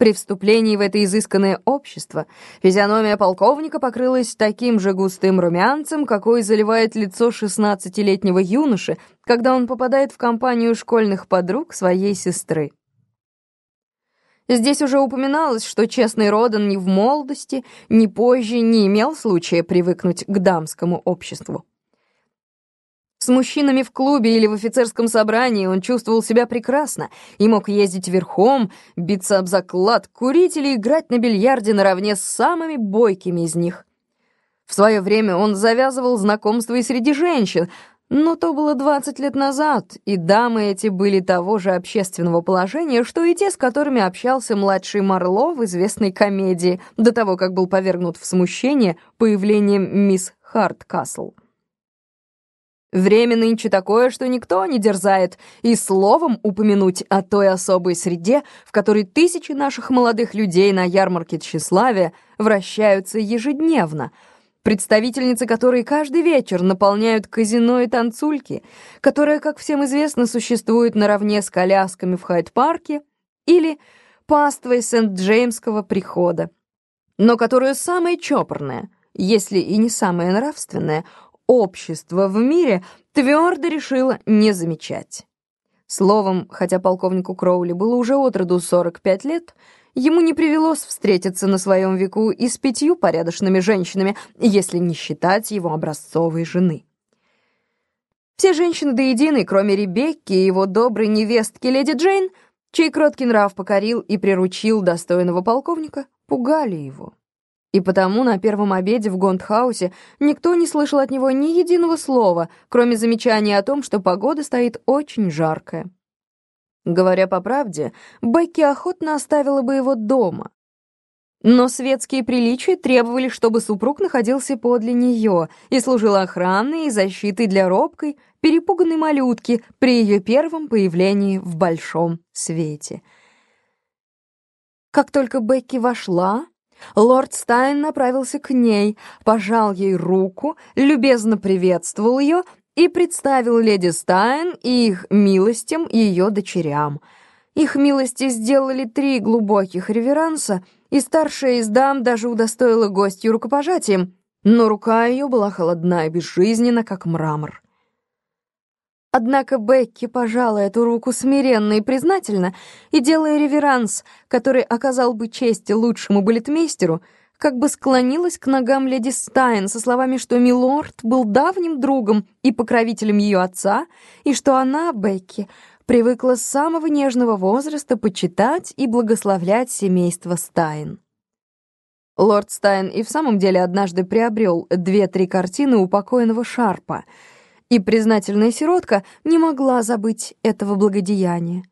При вступлении в это изысканное общество физиономия полковника покрылась таким же густым румянцем, какой заливает лицо шестнадцатилетнего юноши, когда он попадает в компанию школьных подруг своей сестры. Здесь уже упоминалось, что честный Родан ни в молодости, ни позже не имел случая привыкнуть к дамскому обществу. С мужчинами в клубе или в офицерском собрании он чувствовал себя прекрасно и мог ездить верхом, биться об заклад, курить или играть на бильярде наравне с самыми бойкими из них. В свое время он завязывал знакомства и среди женщин, но то было 20 лет назад, и дамы эти были того же общественного положения, что и те, с которыми общался младший Марло в известной комедии, до того, как был повергнут в смущение появлением мисс Харткасл. Время нынче такое, что никто не дерзает и словом упомянуть о той особой среде, в которой тысячи наших молодых людей на ярмарке тщеславия вращаются ежедневно, представительницы которой каждый вечер наполняют казино и танцульки, которая, как всем известно, существует наравне с колясками в Хайд-парке или паствой Сент-Джеймского прихода, но которую самое чопорное, если и не самое нравственное, общество в мире твердо решило не замечать. Словом, хотя полковнику Кроули было уже от роду 45 лет, ему не привелось встретиться на своем веку и с пятью порядочными женщинами, если не считать его образцовой жены. Все женщины до единой, кроме Ребекки и его доброй невестки леди Джейн, чей кроткий нрав покорил и приручил достойного полковника, пугали его. И потому на первом обеде в Гондхаусе никто не слышал от него ни единого слова, кроме замечания о том, что погода стоит очень жаркая. Говоря по правде, Бекки охотно оставила бы его дома. Но светские приличия требовали, чтобы супруг находился подле нее и служил охраной и защитой для робкой, перепуганной малютки при ее первом появлении в большом свете. Как только Бекки вошла, Лорд Стайн направился к ней, пожал ей руку, любезно приветствовал ее и представил леди Стайн и их милостям ее дочерям. Их милости сделали три глубоких реверанса, и старшая из дам даже удостоила гостью рукопожатием, но рука ее была холодна и безжизненна, как мрамор. Однако Бекки пожала эту руку смиренно и признательно, и, делая реверанс, который оказал бы честь лучшему балетмейстеру, как бы склонилась к ногам леди Стайн со словами, что милорд был давним другом и покровителем ее отца, и что она, Бекки, привыкла с самого нежного возраста почитать и благословлять семейство Стайн. Лорд Стайн и в самом деле однажды приобрел две-три картины у покойного Шарпа — и признательная сиротка не могла забыть этого благодеяния.